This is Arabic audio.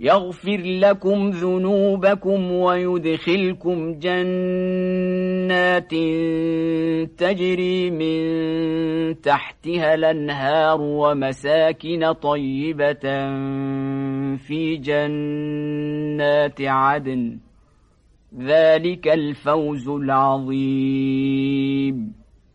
يغفر لكم ذنوبكم ويدخلكم جنات تجري من تحتها الأنهار ومساكن طيبة في جنات عدن. ذلك الفوز العظيم.